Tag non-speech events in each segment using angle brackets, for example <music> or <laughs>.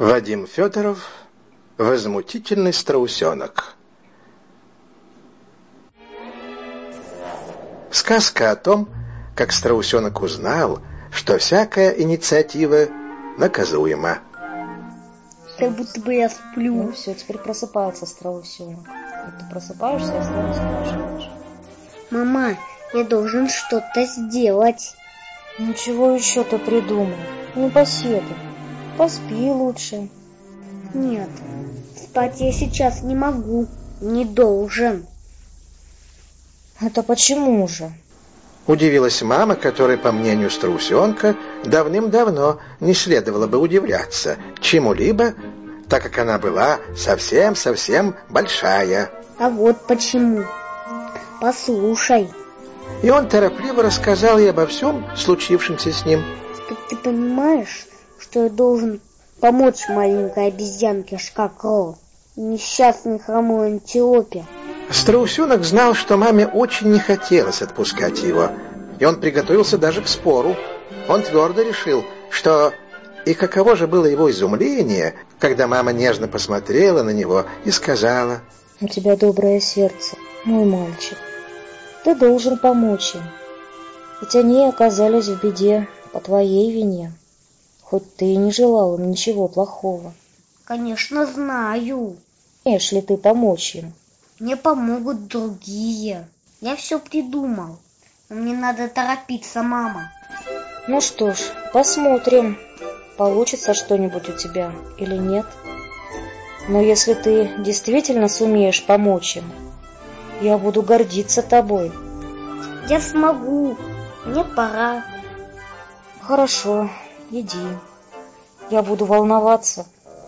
Вадим Федоров «Возмутительный страусенок». Сказка о том, как страусенок узнал, что всякая инициатива наказуема. Как будто бы я сплю. Ну все, теперь просыпается страусенок. И ты просыпаешься снова спрашиваешь. Мама, я должен что-то сделать. Ничего еще ты придумал? Не поседай. Поспи лучше. Нет, спать я сейчас не могу, не должен. Это почему же? Удивилась мама, которой, по мнению страусенка, давным-давно не следовало бы удивляться чему-либо, так как она была совсем-совсем большая. А вот почему. Послушай. И он торопливо рассказал ей обо всем случившемся с ним. Ты понимаешь, что я должен помочь маленькой обезьянке Шкакро, несчастной хромой антилопе. Страусенок знал, что маме очень не хотелось отпускать его, и он приготовился даже к спору. Он твердо решил, что... И каково же было его изумление, когда мама нежно посмотрела на него и сказала... «У тебя доброе сердце, мой мальчик. Ты должен помочь им, ведь они оказались в беде по твоей вине» хоть ты и не желал им ничего плохого. Конечно, знаю. Ли ты помочь им? Мне помогут другие. Я все придумал. Но мне надо торопиться, мама. Ну что ж, посмотрим, получится что-нибудь у тебя или нет. Но если ты действительно сумеешь помочь им, я буду гордиться тобой. Я смогу. Мне пора. Хорошо, иди. Я буду волноваться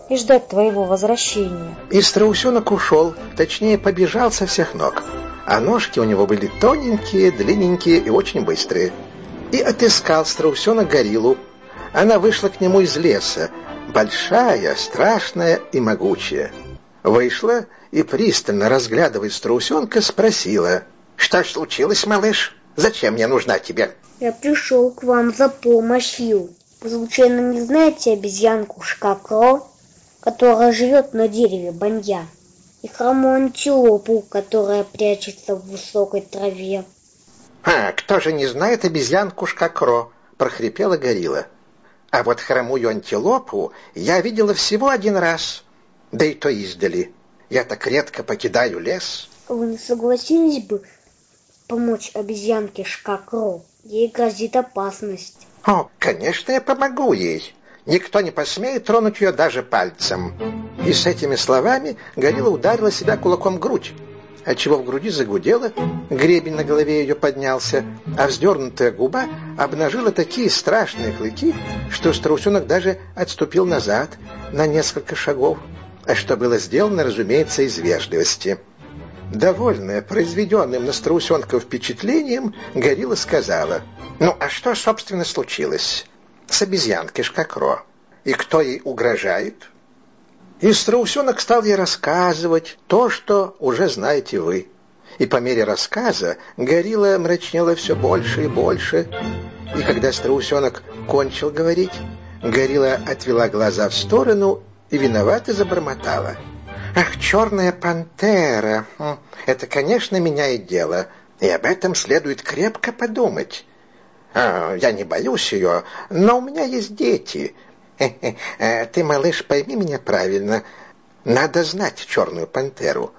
и ждать твоего возвращения. И страусенок ушел, точнее, побежал со всех ног. А ножки у него были тоненькие, длинненькие и очень быстрые. И отыскал страусенок гориллу. Она вышла к нему из леса, большая, страшная и могучая. Вышла и, пристально разглядывая страусенка, спросила, «Что случилось, малыш? Зачем мне нужна тебе?» «Я пришел к вам за помощью». Вы случайно не знаете обезьянку Шкакро, которая живет на дереве банья, и хромую антилопу, которая прячется в высокой траве? «А, кто же не знает обезьянку Шкакро?» — прохрипела горилла. «А вот хромую антилопу я видела всего один раз, да и то издали. Я так редко покидаю лес». Вы не согласились бы помочь обезьянке Шкакро? Ей грозит опасность. «О, конечно, я помогу ей. Никто не посмеет тронуть ее даже пальцем». И с этими словами горилла ударила себя кулаком в грудь, отчего в груди загудело, гребень на голове ее поднялся, а вздернутая губа обнажила такие страшные клыки, что страусенок даже отступил назад на несколько шагов, а что было сделано, разумеется, из вежливости. Довольная произведенным на страусенка впечатлением, горилла сказала — ну, а что, собственно, случилось с обезьянкой Шкакро? И кто ей угрожает? И страусенок стал ей рассказывать то, что уже знаете вы. И по мере рассказа горилла мрачнела все больше и больше. И когда страусенок кончил говорить, горилла отвела глаза в сторону и виновато забормотала. «Ах, черная пантера! Это, конечно, меняет дело, и об этом следует крепко подумать. А, я не боюсь ее, но у меня есть дети. Э, ты, малыш, пойми меня правильно. Надо знать черную пантеру.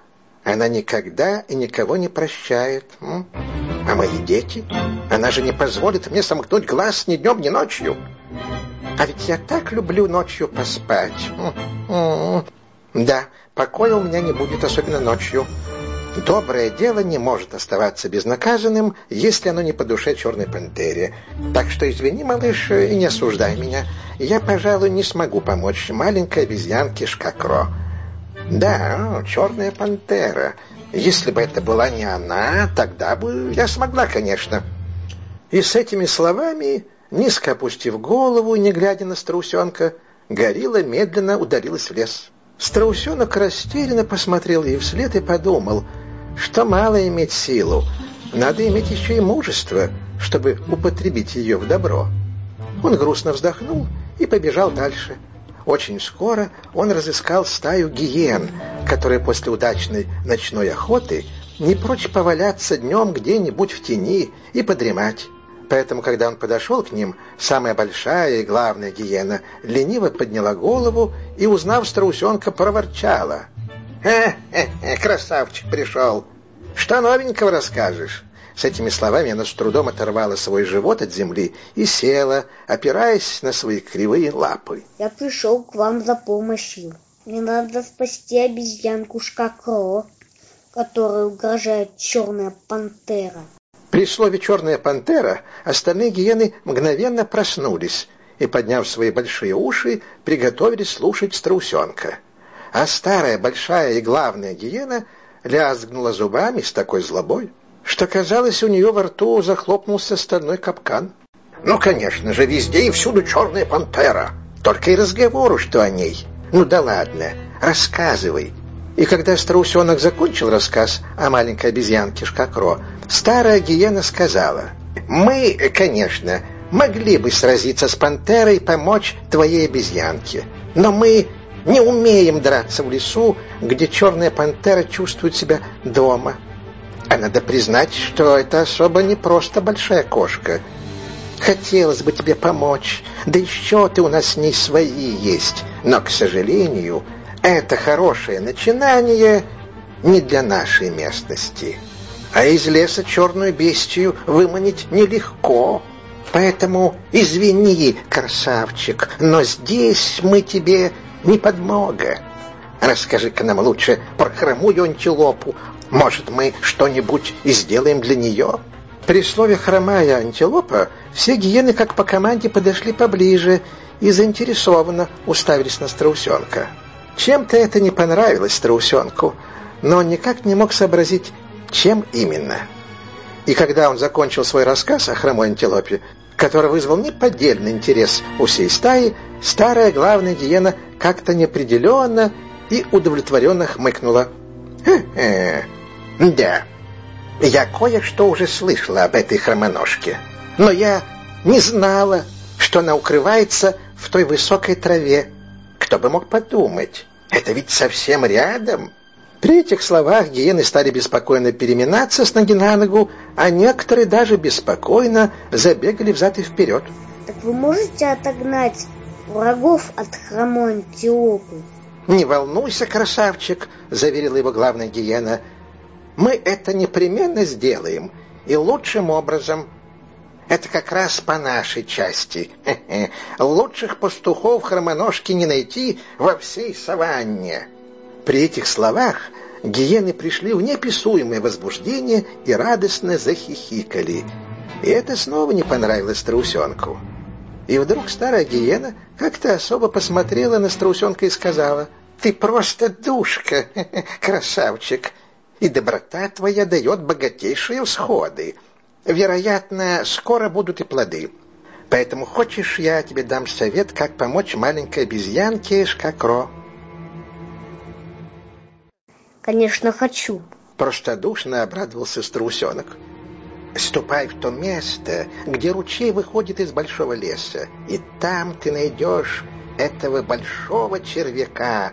Она никогда и никого не прощает. А мои дети? Она же не позволит мне сомкнуть глаз ни днем, ни ночью. А ведь я так люблю ночью поспать. Да, покоя у меня не будет, особенно ночью. Доброе дело не может оставаться безнаказанным, если оно не по душе черной пантере. Так что извини, малыш, и не осуждай меня. Я, пожалуй, не смогу помочь маленькой обезьянке Шкакро. Да, черная пантера. Если бы это была не она, тогда бы я смогла, конечно. И с этими словами, низко опустив голову, не глядя на страусенка, горилла медленно ударилась в лес. Страусенок растерянно посмотрел ей вслед и подумал — что мало иметь силу, надо иметь еще и мужество, чтобы употребить ее в добро. Он грустно вздохнул и побежал дальше. Очень скоро он разыскал стаю гиен, которые после удачной ночной охоты не прочь поваляться днем где-нибудь в тени и подремать. Поэтому, когда он подошел к ним, самая большая и главная гиена лениво подняла голову и, узнав страусенка, проворчала. «Хе-хе-хе, красавчик пришел! Что новенького расскажешь?» С этими словами она с трудом оторвала свой живот от земли и села, опираясь на свои кривые лапы. «Я пришел к вам за помощью. Мне надо спасти обезьянку Шкакро, которой угрожает черная пантера». При слове «черная пантера» остальные гиены мгновенно проснулись и, подняв свои большие уши, приготовились слушать страусенка. А старая, большая и главная гиена лязгнула зубами с такой злобой, что, казалось, у нее во рту захлопнулся стальной капкан. «Ну, конечно же, везде и всюду черная пантера. Только и разговору, что о ней. Ну да ладно, рассказывай». И когда страусенок закончил рассказ о маленькой обезьянке Шкакро, старая гиена сказала, «Мы, конечно, могли бы сразиться с пантерой и помочь твоей обезьянке, но мы не умеем драться в лесу, где черная пантера чувствует себя дома. А надо признать, что это особо не просто большая кошка. Хотелось бы тебе помочь, да еще ты у нас с ней свои есть, но, к сожалению, это хорошее начинание не для нашей местности. А из леса черную бестию выманить нелегко. Поэтому извини, красавчик, но здесь мы тебе не подмога. Расскажи-ка нам лучше про хромую антилопу. Может, мы что-нибудь и сделаем для нее?» При слове «хромая антилопа» все гиены, как по команде, подошли поближе и заинтересованно уставились на страусенка. Чем-то это не понравилось страусенку, но он никак не мог сообразить, чем именно. И когда он закончил свой рассказ о хромой антилопе, который вызвал неподдельный интерес у всей стаи, старая главная гиена как-то неопределенно и удовлетворенно хмыкнула. «Хе-хе, да, я кое-что уже слышала об этой хромоножке, но я не знала, что она укрывается в той высокой траве, кто бы мог подумать? Это ведь совсем рядом. При этих словах гиены стали беспокойно переминаться с ноги на ногу, а некоторые даже беспокойно забегали взад и вперед. Так вы можете отогнать врагов от хромой антилопы? «Не волнуйся, красавчик», — заверила его главная гиена. «Мы это непременно сделаем, и лучшим образом. Это как раз по нашей части. <laughs> Лучших пастухов хромоножки не найти во всей саванне. При этих словах гиены пришли в неописуемое возбуждение и радостно захихикали. И это снова не понравилось страусенку. И вдруг старая гиена как-то особо посмотрела на страусенка и сказала, «Ты просто душка, <laughs> красавчик, и доброта твоя дает богатейшие всходы». Вероятно, скоро будут и плоды. Поэтому хочешь, я тебе дам совет, как помочь маленькой обезьянке Шкакро?» «Конечно, хочу», — простодушно обрадовался страусенок. «Ступай в то место, где ручей выходит из большого леса, и там ты найдешь этого большого червяка,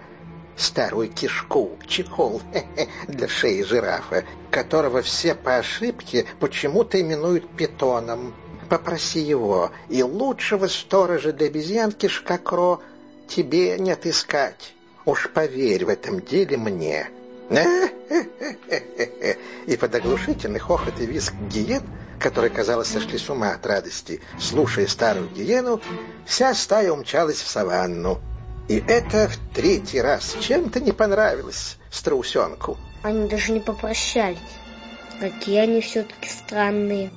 старую кишку, чехол <laughs> для шеи жирафа, которого все по ошибке почему-то именуют питоном. Попроси его, и лучшего сторожа для обезьянки Шкакро тебе не отыскать. Уж поверь в этом деле мне. <laughs> И под оглушительный хохот и визг гиен, которые, казалось, сошли с ума от радости, слушая старую гиену, вся стая умчалась в саванну. И это в третий раз чем-то не понравилось страусенку. Они даже не попрощались. Какие они все-таки странные.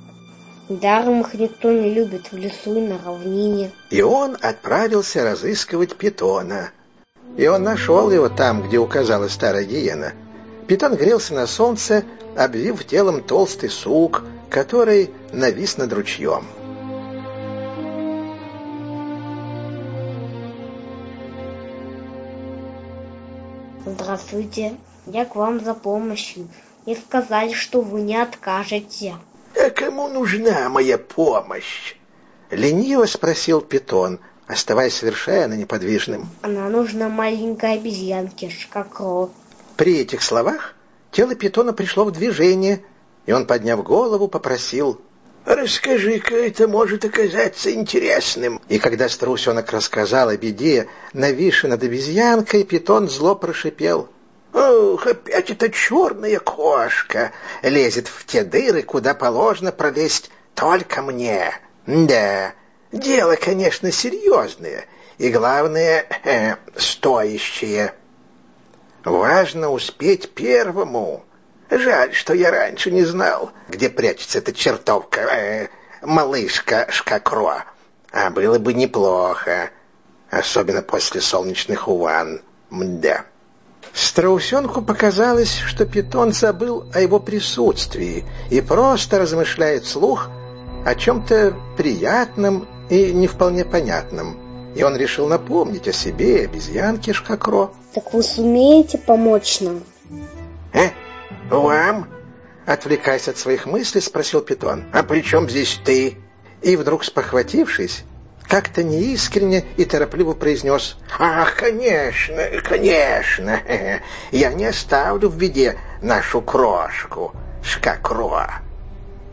Даром их никто не любит в лесу и на равнине. И он отправился разыскивать питона. И он нашел его там, где указала старая гиена. Питон грелся на солнце, обвив телом толстый сук, который навис над ручьем. Здравствуйте, я к вам за помощью. И сказали, что вы не откажете. А кому нужна моя помощь? Лениво спросил Питон, оставаясь совершенно неподвижным. Она нужна маленькой обезьянке, Шкакро. При этих словах тело питона пришло в движение, и он, подняв голову, попросил «Расскажи-ка, это может оказаться интересным». И когда страусенок рассказал о беде, нависшей над обезьянкой, питон зло прошипел «Ох, опять эта черная кошка лезет в те дыры, куда положено пролезть только мне. Да, дело, конечно, серьезное, и, главное, э, стоящее. Важно успеть первому». Жаль, что я раньше не знал, где прячется эта чертовка, э, малышка Шкакро. А было бы неплохо, особенно после солнечных уван. Мда. Страусенку показалось, что питон забыл о его присутствии и просто размышляет вслух о чем-то приятном и не вполне понятном. И он решил напомнить о себе и обезьянке Шкакро. Так вы сумеете помочь нам? Э? «Вам?» — отвлекаясь от своих мыслей, спросил Питон. «А при чем здесь ты?» И вдруг спохватившись, как-то неискренне и торопливо произнес «Ах, конечно, конечно, <laughs> я не оставлю в беде нашу крошку, Шкакро.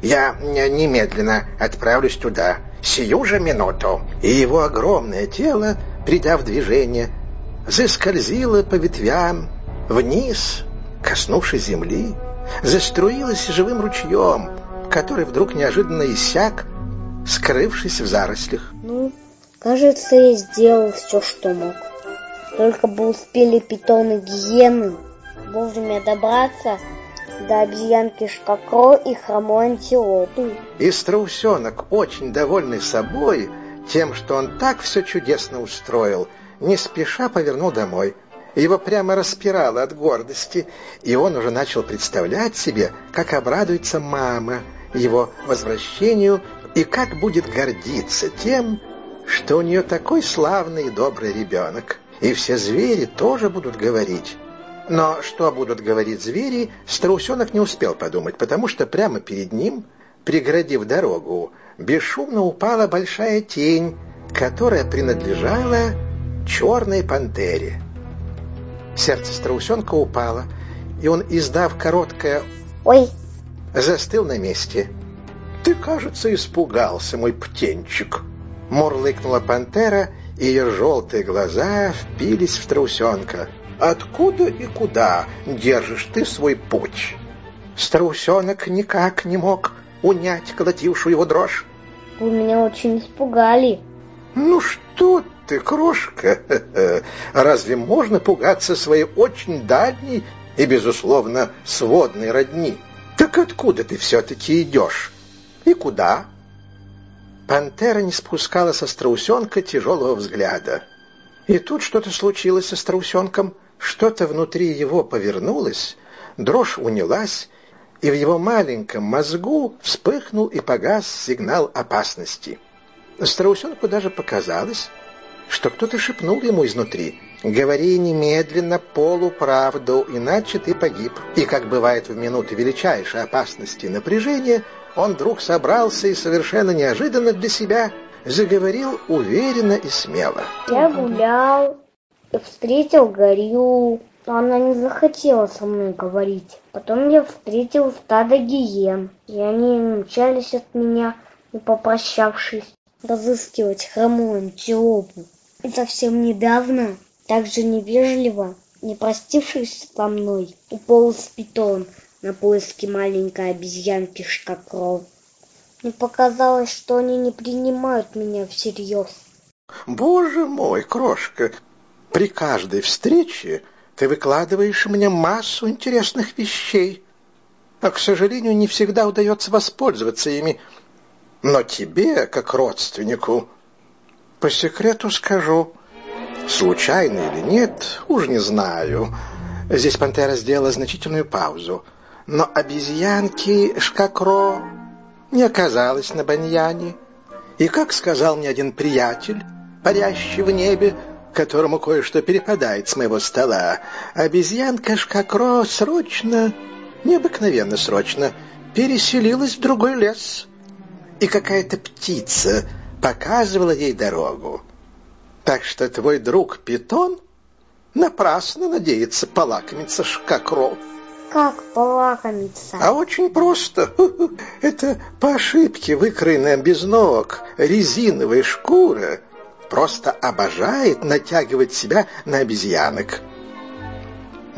Я немедленно отправлюсь туда, сию же минуту». И его огромное тело, придав движение, заскользило по ветвям вниз коснувшись земли, заструилась живым ручьем, который вдруг неожиданно иссяк, скрывшись в зарослях. Ну, кажется, я сделал все, что мог. Только бы успели питоны гиены вовремя добраться до обезьянки Шкакро и хромой антилопы. И страусенок, очень довольный собой, тем, что он так все чудесно устроил, не спеша повернул домой — его прямо распирало от гордости, и он уже начал представлять себе, как обрадуется мама его возвращению и как будет гордиться тем, что у нее такой славный и добрый ребенок. И все звери тоже будут говорить. Но что будут говорить звери, страусенок не успел подумать, потому что прямо перед ним, преградив дорогу, бесшумно упала большая тень, которая принадлежала черной пантере. Сердце страусенка упало, и он, издав короткое «Ой!», застыл на месте. «Ты, кажется, испугался, мой птенчик!» Мурлыкнула пантера, и ее желтые глаза впились в страусенка. «Откуда и куда держишь ты свой путь?» Страусенок никак не мог унять колотившую его дрожь. «Вы меня очень испугали!» «Ну что ты, крошка! <laughs> Разве можно пугаться своей очень дальней и, безусловно, сводной родни? Так откуда ты все-таки идешь? И куда?» Пантера не спускала со страусенка тяжелого взгляда. И тут что-то случилось со страусенком. Что-то внутри его повернулось, дрожь унялась, и в его маленьком мозгу вспыхнул и погас сигнал опасности. Страусенку даже показалось, что кто-то шепнул ему изнутри «Говори немедленно полуправду, иначе ты погиб». И, как бывает в минуты величайшей опасности и напряжения, он вдруг собрался и совершенно неожиданно для себя заговорил уверенно и смело. «Я гулял встретил Горю, но она не захотела со мной говорить. Потом я встретил стадо гиен, и они мчались от меня, не попрощавшись разыскивать хромую антилопу. И совсем недавно, так же невежливо, не простившись со мной, уполз питон на поиски маленькой обезьянки Шкакров. Мне показалось, что они не принимают меня всерьез. «Боже мой, крошка, при каждой встрече ты выкладываешь мне массу интересных вещей, а, к сожалению, не всегда удается воспользоваться ими. Но тебе, как родственнику, по секрету скажу, случайно или нет, уж не знаю. Здесь пантера сделала значительную паузу. Но обезьянки Шкакро не оказалось на баньяне. И, как сказал мне один приятель, парящий в небе, которому кое-что перепадает с моего стола, обезьянка Шкакро срочно, необыкновенно срочно, переселилась в другой лес — и какая-то птица показывала ей дорогу. Так что твой друг Питон напрасно надеется полакомиться шкакро. Как полакомиться? А очень просто. <laughs> Это по ошибке выкроенная без ног резиновая шкура просто обожает натягивать себя на обезьянок.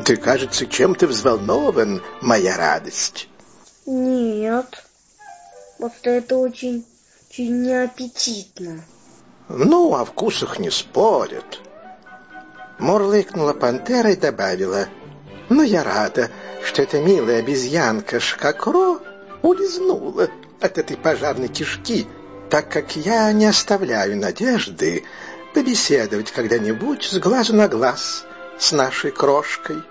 Ты, кажется, чем-то взволнован, моя радость. Нет, просто это очень, очень неаппетитно. Ну, о вкусах не спорят. Мурлыкнула пантера и добавила. Но я рада, что эта милая обезьянка Шкакро улизнула от этой пожарной кишки, так как я не оставляю надежды побеседовать когда-нибудь с глазу на глаз с нашей крошкой.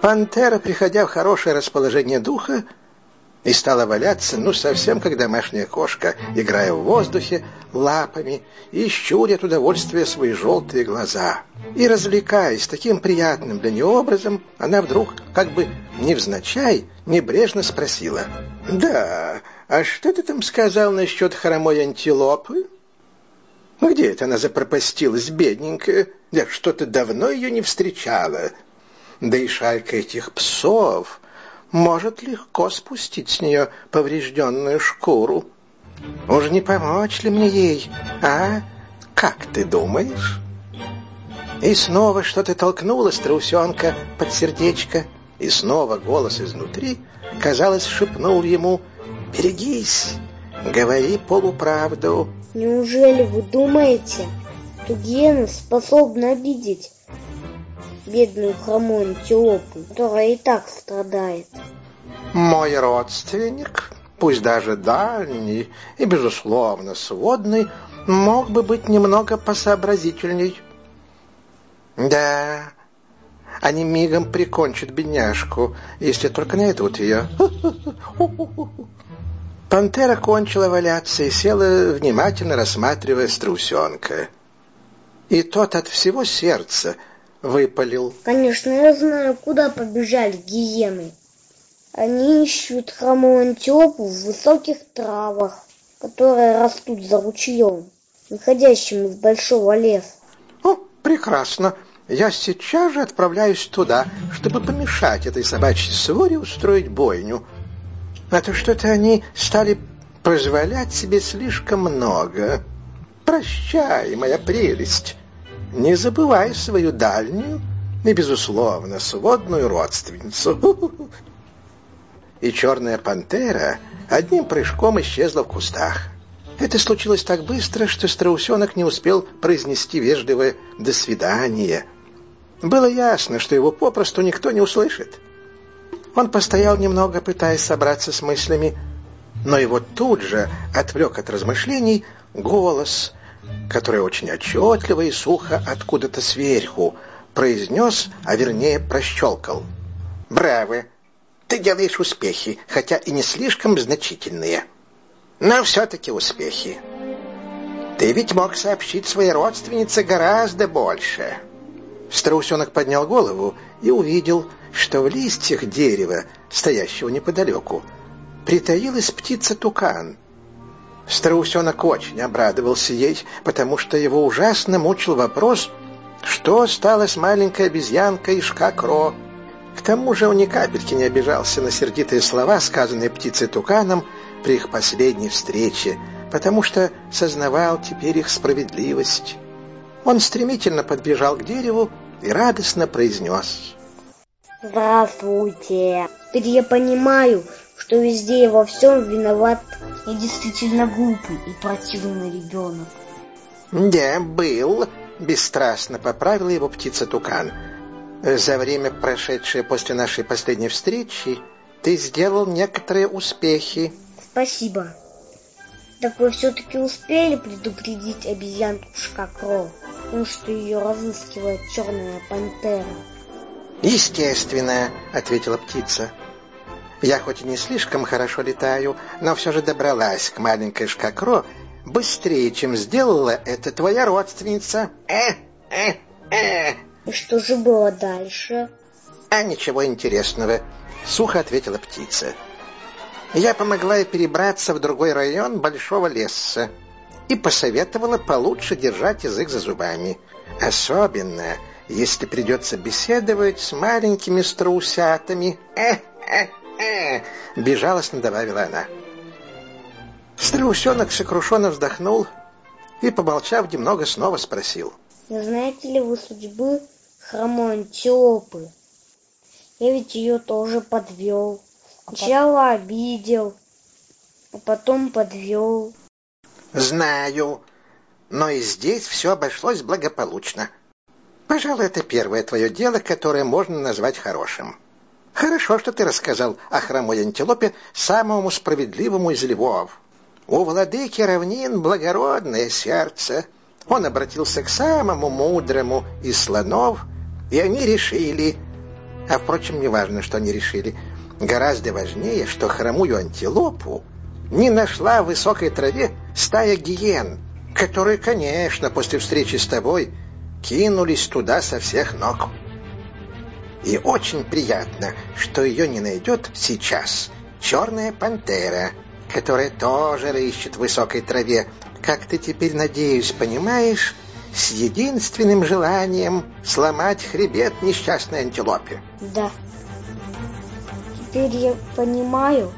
Пантера, приходя в хорошее расположение духа, и стала валяться, ну, совсем как домашняя кошка, играя в воздухе лапами и щуря от удовольствия свои желтые глаза. И, развлекаясь таким приятным для нее образом, она вдруг, как бы невзначай, небрежно спросила. «Да, а что ты там сказал насчет хромой антилопы?» «Где это она запропастилась, бедненькая? Я что-то давно ее не встречала. Да и шалька этих псов...» может легко спустить с нее поврежденную шкуру. Уж не помочь ли мне ей, а? Как ты думаешь?» И снова что-то толкнуло страусенка под сердечко, и снова голос изнутри, казалось, шепнул ему «Берегись, говори полуправду». Неужели вы думаете, что Гена способна обидеть бедную хромую антилопу, которая и так страдает. Мой родственник, пусть даже дальний и, безусловно, сводный, мог бы быть немного посообразительней. Да, они мигом прикончат бедняжку, если только найдут ее. <laughs> Пантера кончила валяться и села, внимательно рассматривая страусенка. И тот от всего сердца выпалил. Конечно, я знаю, куда побежали гиены. Они ищут хромую антилопу в высоких травах, которые растут за ручьем, выходящим из большого леса. О, прекрасно. Я сейчас же отправляюсь туда, чтобы помешать этой собачьей своре устроить бойню. А то что-то они стали позволять себе слишком много. Прощай, моя прелесть не забывай свою дальнюю и, безусловно, сводную родственницу. <laughs> И черная пантера одним прыжком исчезла в кустах. Это случилось так быстро, что страусенок не успел произнести вежливое «до свидания». Было ясно, что его попросту никто не услышит. Он постоял немного, пытаясь собраться с мыслями, но его тут же отвлек от размышлений голос, который очень отчетливо и сухо откуда-то сверху произнес, а вернее прощелкал. «Браво! Ты делаешь успехи, хотя и не слишком значительные. Но все-таки успехи. Ты ведь мог сообщить своей родственнице гораздо больше». Страусенок поднял голову и увидел, что в листьях дерева, стоящего неподалеку, притаилась птица-тукан — Страусенок очень обрадовался ей, потому что его ужасно мучил вопрос, что стало с маленькой обезьянкой Шкакро. К тому же он ни капельки не обижался на сердитые слова, сказанные птицей-туканом при их последней встрече, потому что сознавал теперь их справедливость. Он стремительно подбежал к дереву и радостно произнес. «Здравствуйте! Теперь я понимаю, что везде и во всем виноват я действительно глупый и противный ребенок. Да, был, бесстрастно поправила его птица-тукан. За время, прошедшее после нашей последней встречи, ты сделал некоторые успехи. Спасибо. Так вы все-таки успели предупредить обезьянку Шкакро, потому что ее разыскивает черная пантера? Естественно, ответила птица. Я хоть и не слишком хорошо летаю, но все же добралась к маленькой Шкакро быстрее, чем сделала это твоя родственница. Э, э, э. И что же было дальше? А ничего интересного, сухо ответила птица. Я помогла ей перебраться в другой район большого леса. и посоветовала получше держать язык за зубами. Особенно, если придется беседовать с маленькими страусятами. «Э-э-э!» — безжалостно добавила она. Страусенок сокрушенно вздохнул и, помолчав немного, снова спросил. «Не знаете ли вы судьбы хромой антилопы? Я ведь ее тоже подвел. Сначала обидел, а потом подвел. Знаю, но и здесь все обошлось благополучно. Пожалуй, это первое твое дело, которое можно назвать хорошим. Хорошо, что ты рассказал о хромой антилопе самому справедливому из львов. У владыки равнин благородное сердце. Он обратился к самому мудрому из слонов, и они решили... А, впрочем, не важно, что они решили — Гораздо важнее, что хромую антилопу не нашла в высокой траве стая гиен, которые, конечно, после встречи с тобой кинулись туда со всех ног. И очень приятно, что ее не найдет сейчас черная пантера, которая тоже рыщет в высокой траве, как ты теперь, надеюсь, понимаешь, с единственным желанием сломать хребет несчастной антилопе. Да. Теперь я понимаю,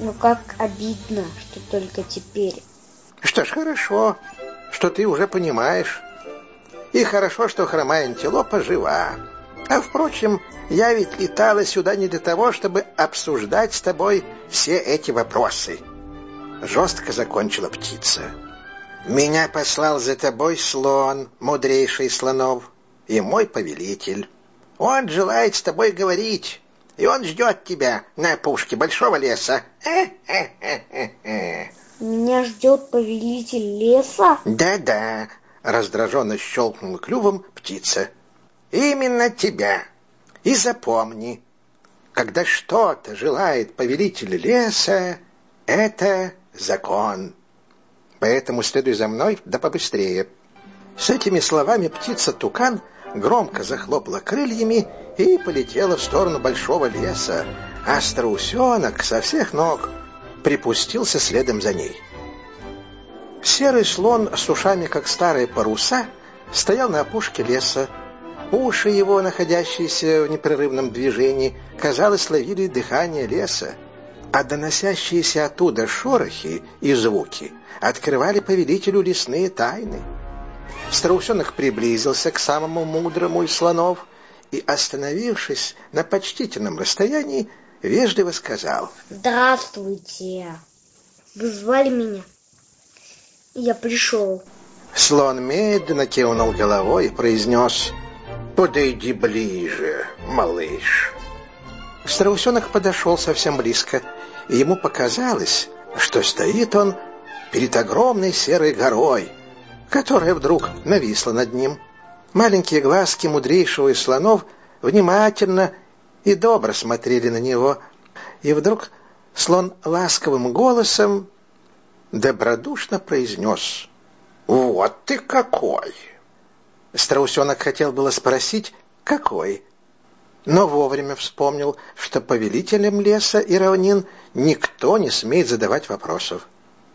но как обидно, что только теперь. Что ж, хорошо, что ты уже понимаешь. И хорошо, что хромая антилопа жива. А, впрочем, я ведь летала сюда не для того, чтобы обсуждать с тобой все эти вопросы. Жестко закончила птица. Меня послал за тобой слон, мудрейший слонов, и мой повелитель. Он желает с тобой говорить, и он ждет тебя на опушке большого леса. <laughs> Меня ждет повелитель леса? Да-да, раздраженно щелкнул клювом птица. Именно тебя. И запомни, когда что-то желает повелитель леса, это закон. Поэтому следуй за мной, да побыстрее. С этими словами птица-тукан громко захлопала крыльями и полетела в сторону большого леса, а страусенок со всех ног припустился следом за ней. Серый слон с ушами, как старые паруса, стоял на опушке леса. Уши его, находящиеся в непрерывном движении, казалось, ловили дыхание леса, а доносящиеся оттуда шорохи и звуки открывали повелителю лесные тайны. Страусенок приблизился к самому мудрому из слонов и, остановившись на почтительном расстоянии, вежливо сказал. «Здравствуйте! Вы звали меня? Я пришел». Слон медленно кивнул головой и произнес «Подойди ближе, малыш». Страусенок подошел совсем близко, и ему показалось, что стоит он перед огромной серой горой — которая вдруг нависла над ним. Маленькие глазки мудрейшего из слонов внимательно и добро смотрели на него. И вдруг слон ласковым голосом добродушно произнес «Вот ты какой!» Страусенок хотел было спросить «Какой?», но вовремя вспомнил, что повелителем леса и равнин никто не смеет задавать вопросов.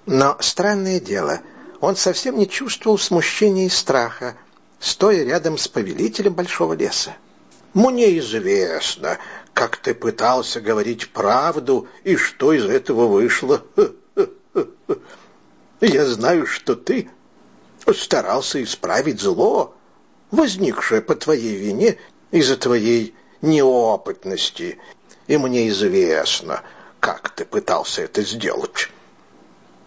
Но странное дело — он совсем не чувствовал смущения и страха, стоя рядом с повелителем большого леса. «Мне известно, как ты пытался говорить правду, и что из этого вышло. <laughs> Я знаю, что ты старался исправить зло, возникшее по твоей вине из-за твоей неопытности, и мне известно, как ты пытался это сделать.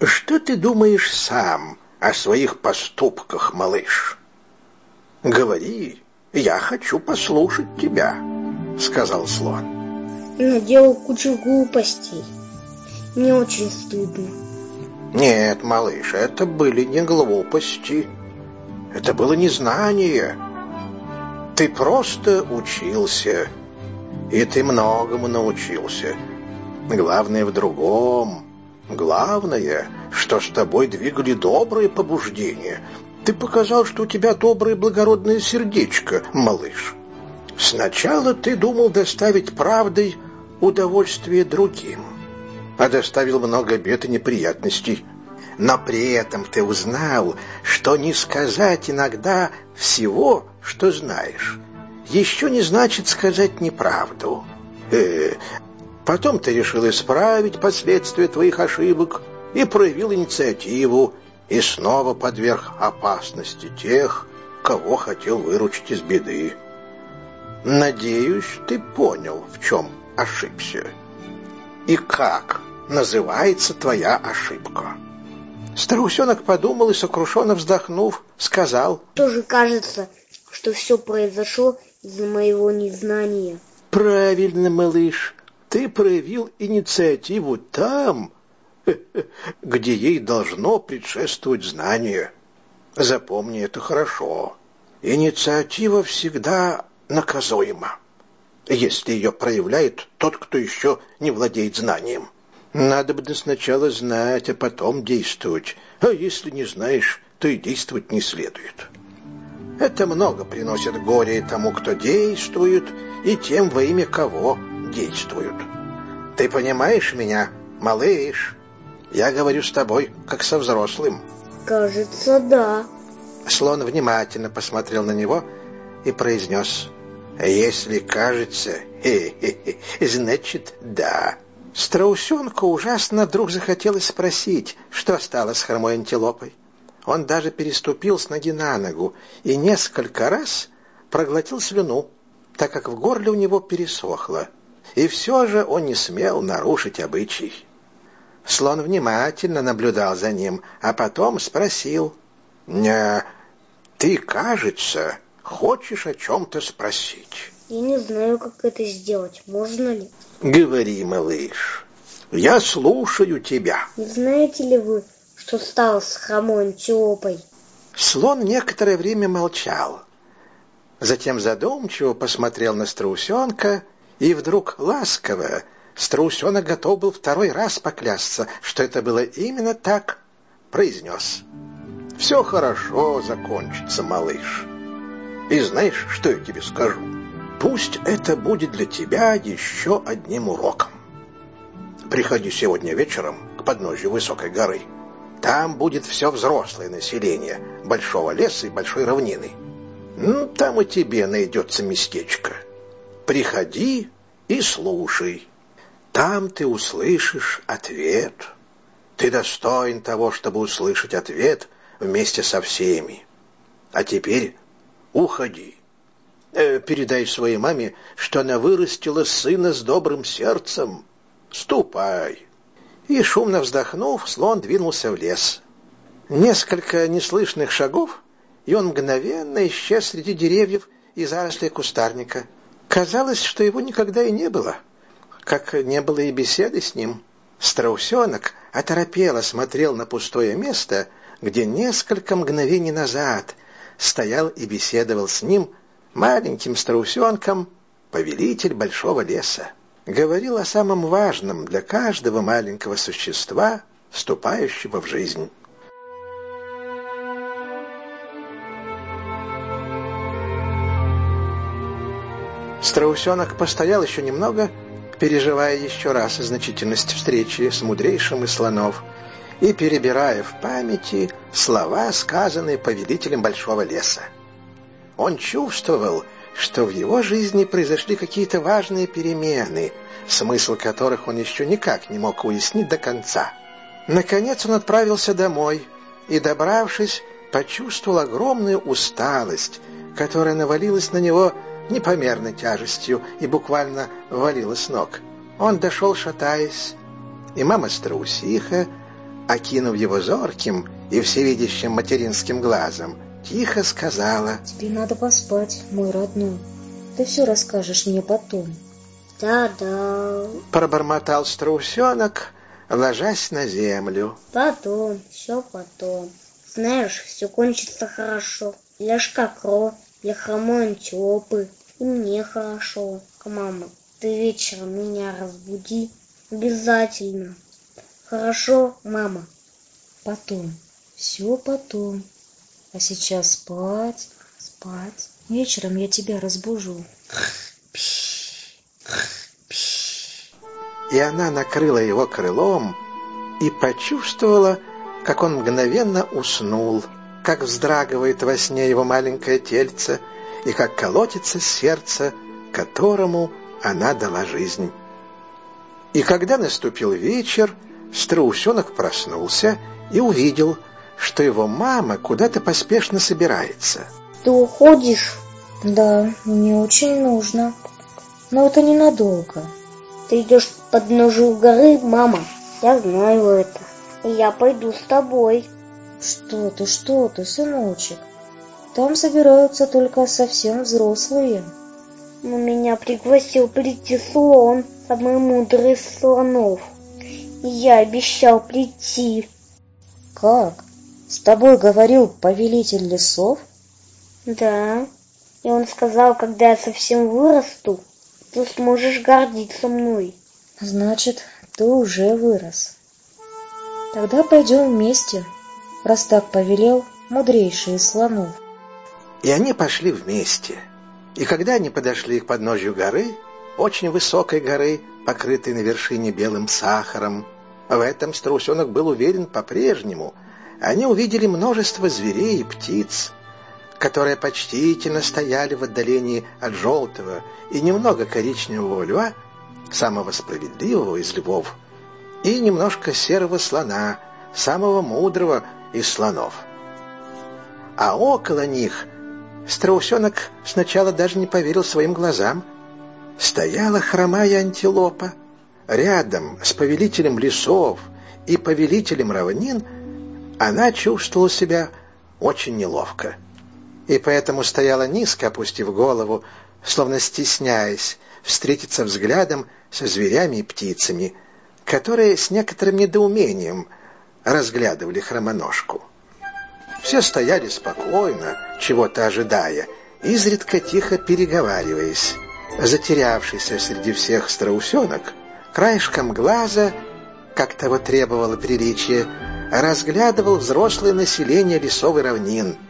Что ты думаешь сам о своих поступках, малыш. Говори, я хочу послушать тебя, сказал слон. Я делал кучу глупостей. Мне очень стыдно. Нет, малыш, это были не глупости. Это было незнание. Ты просто учился. И ты многому научился. Главное в другом. Главное, что с тобой двигали добрые побуждения. Ты показал, что у тебя доброе благородное сердечко, малыш. Сначала ты думал доставить правдой удовольствие другим, а доставил много бед и неприятностей. Но при этом ты узнал, что не сказать иногда всего, что знаешь, еще не значит сказать неправду. Э, потом ты решил исправить последствия твоих ошибок и проявил инициативу, и снова подверг опасности тех, кого хотел выручить из беды. Надеюсь, ты понял, в чем ошибся. И как называется твоя ошибка? Страусенок подумал и, сокрушенно вздохнув, сказал. Тоже кажется, что все произошло из-за моего незнания. Правильно, малыш. Ты проявил инициативу там, <laughs> где ей должно предшествовать знание. Запомни это хорошо. Инициатива всегда наказуема, если ее проявляет тот, кто еще не владеет знанием. Надо бы сначала знать, а потом действовать. А если не знаешь, то и действовать не следует. Это много приносит горе тому, кто действует, и тем, во имя кого действуют. Ты понимаешь меня, малыш? Я говорю с тобой, как со взрослым. Кажется, да. Слон внимательно посмотрел на него и произнес. Если кажется, хе -хе -хе, значит, да. Страусенку ужасно вдруг захотелось спросить, что стало с хромой антилопой. Он даже переступил с ноги на ногу и несколько раз проглотил слюну, так как в горле у него пересохло. И все же он не смел нарушить обычай. Слон внимательно наблюдал за ним, а потом спросил. «Не, ты, кажется, хочешь о чем-то спросить?» Я не знаю, как это сделать. Можно ли? Говори, малыш. Я слушаю тебя. Не знаете ли вы, что стало с хромой антилопой? Слон некоторое время молчал. Затем задумчиво посмотрел на страусенка и вдруг ласково, страусенок готов был второй раз поклясться, что это было именно так, произнес. «Все хорошо закончится, малыш. И знаешь, что я тебе скажу?» Пусть это будет для тебя еще одним уроком. Приходи сегодня вечером к подножью высокой горы. Там будет все взрослое население большого леса и большой равнины. Ну, там и тебе найдется местечко. Приходи и слушай. Там ты услышишь ответ. Ты достоин того, чтобы услышать ответ вместе со всеми. А теперь уходи. Э, передай своей маме, что она вырастила сына с добрым сердцем. Ступай. И шумно вздохнув, слон двинулся в лес. Несколько неслышных шагов, и он мгновенно исчез среди деревьев и зарослей кустарника. Казалось, что его никогда и не было, как не было и беседы с ним. Страусенок оторопело смотрел на пустое место, где несколько мгновений назад стоял и беседовал с ним маленьким страусенком повелитель большого леса. Говорил о самом важном для каждого маленького существа, вступающего в жизнь. Страусенок постоял еще немного, переживая еще раз значительность встречи с мудрейшим из слонов и перебирая в памяти слова, сказанные повелителем большого леса. Он чувствовал, что в его жизни произошли какие-то важные перемены, смысл которых он еще никак не мог уяснить до конца. Наконец он отправился домой и, добравшись, почувствовал огромную усталость, которая навалилась на него непомерной тяжестью и буквально валила с ног. Он дошел, шатаясь, и мама Страусиха, окинув его зорким и всевидящим материнским глазом, тихо сказала. Тебе надо поспать, мой родной. Ты все расскажешь мне потом. Да-да. Пробормотал страусенок, ложась на землю. Потом, все потом. Знаешь, все кончится хорошо. Для Шкакро, для хромой антилопы. И мне хорошо. Мама, ты вечером меня разбуди. Обязательно. Хорошо, мама? Потом. Все потом. А сейчас спать, спать. Вечером я тебя разбужу. И она накрыла его крылом и почувствовала, как он мгновенно уснул, как вздрагивает во сне его маленькое тельце и как колотится сердце, которому она дала жизнь. И когда наступил вечер, страусенок проснулся и увидел, что его мама куда-то поспешно собирается. Ты уходишь? Да, мне очень нужно. Но это ненадолго. Ты идешь под подножию горы, мама. Я знаю это. И я пойду с тобой. Что ты, что ты, сыночек? Там собираются только совсем взрослые. Но меня пригласил прийти слон, самый мудрый из слонов. И я обещал прийти. Как? С тобой говорил повелитель лесов? Да. И он сказал, когда я совсем вырасту, ты сможешь гордиться мной. Значит, ты уже вырос. Тогда пойдем вместе, раз так повелел мудрейший из слонов. И они пошли вместе. И когда они подошли к подножью горы, очень высокой горы, покрытой на вершине белым сахаром, в этом страусенок был уверен по-прежнему. Они увидели множество зверей и птиц, которые почтительно стояли в отдалении от желтого и немного коричневого льва, самого справедливого из львов, и немножко серого слона, самого мудрого из слонов. А около них страусенок сначала даже не поверил своим глазам. Стояла хромая антилопа. Рядом с повелителем лесов и повелителем равнин она чувствовала себя очень неловко и поэтому стояла низко, опустив голову, словно стесняясь встретиться взглядом со зверями и птицами, которые с некоторым недоумением разглядывали хромоножку. Все стояли спокойно, чего-то ожидая, изредка тихо переговариваясь. Затерявшийся среди всех страусенок, краешком глаза, как того требовало приличие, разглядывал взрослое население лесовой равнин —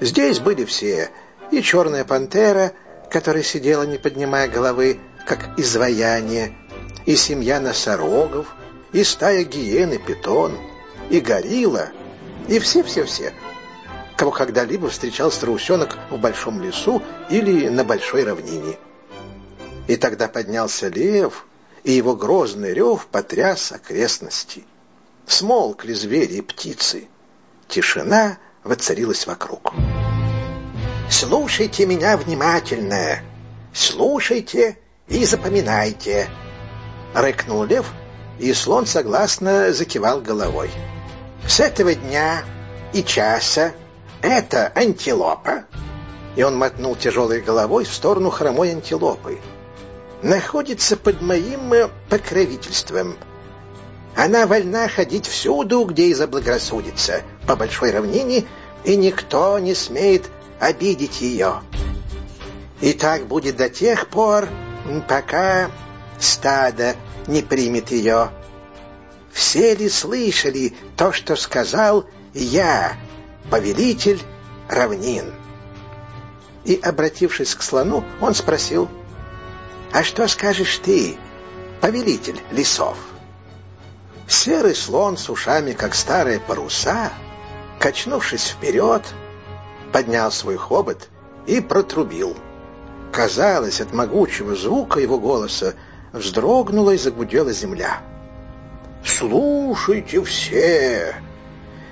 Здесь были все, и черная пантера, которая сидела, не поднимая головы, как изваяние, и семья носорогов, и стая гиен и питон, и горилла, и все-все-все, кого когда-либо встречал страусенок в большом лесу или на большой равнине. И тогда поднялся лев, и его грозный рев потряс окрестности. Смолкли звери и птицы. Тишина — воцарилась вокруг. «Слушайте меня внимательно! Слушайте и запоминайте!» Рыкнул лев, и слон согласно закивал головой. «С этого дня и часа это антилопа!» И он мотнул тяжелой головой в сторону хромой антилопы. «Находится под моим покровительством». Она вольна ходить всюду, где и заблагорассудится, по большой равнине, и никто не смеет обидеть ее. И так будет до тех пор, пока стадо не примет ее. Все ли слышали то, что сказал я, повелитель равнин? И, обратившись к слону, он спросил, «А что скажешь ты, повелитель лесов?» Серый слон с ушами, как старые паруса, качнувшись вперед, поднял свой хобот и протрубил. Казалось, от могучего звука его голоса вздрогнула и загудела земля. «Слушайте все!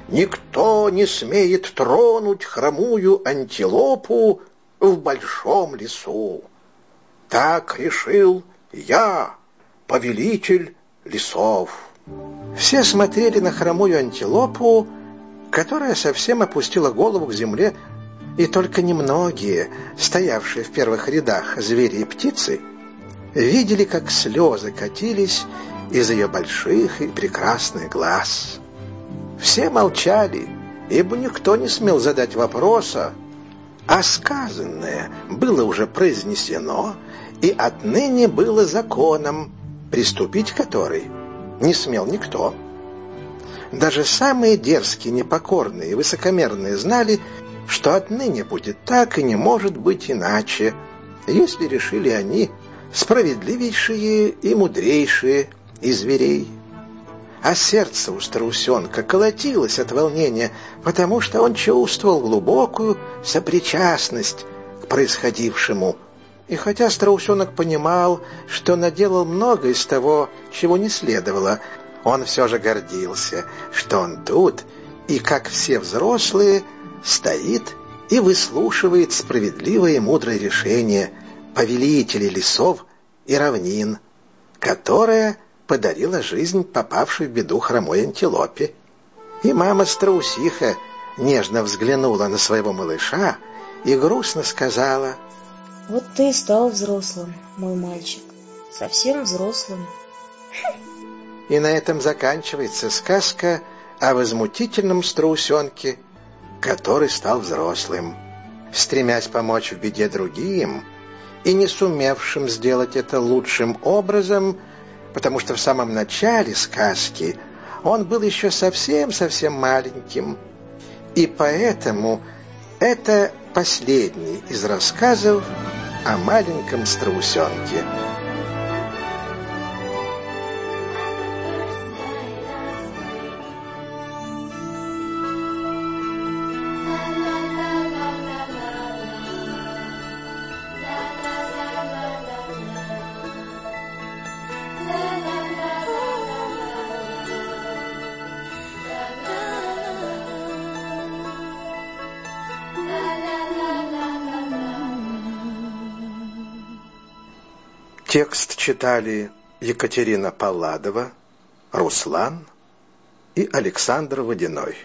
Никто не смеет тронуть хромую антилопу в большом лесу. Так решил я, повелитель лесов». Все смотрели на хромую антилопу, которая совсем опустила голову к земле, и только немногие, стоявшие в первых рядах звери и птицы, видели, как слезы катились из ее больших и прекрасных глаз. Все молчали, ибо никто не смел задать вопроса, а сказанное было уже произнесено и отныне было законом, приступить который — не смел никто. Даже самые дерзкие, непокорные и высокомерные знали, что отныне будет так и не может быть иначе, если решили они, справедливейшие и мудрейшие из зверей. а сердце у страусенка колотилось от волнения, потому что он чувствовал глубокую сопричастность к происходившему. И хотя страусенок понимал, что наделал много из того, чего не следовало, он все же гордился, что он тут, и, как все взрослые, стоит и выслушивает справедливое и мудрое решение повелителей лесов и равнин, которое подарила жизнь попавшей в беду хромой антилопе. И мама страусиха нежно взглянула на своего малыша и грустно сказала, «Вот ты и стал взрослым, мой мальчик, совсем взрослым». И на этом заканчивается сказка о возмутительном страусенке, который стал взрослым, стремясь помочь в беде другим и не сумевшим сделать это лучшим образом – потому что в самом начале сказки он был еще совсем-совсем маленьким. И поэтому это последний из рассказов о маленьком страусенке. Текст читали Екатерина Палладова, Руслан и Александр Водяной.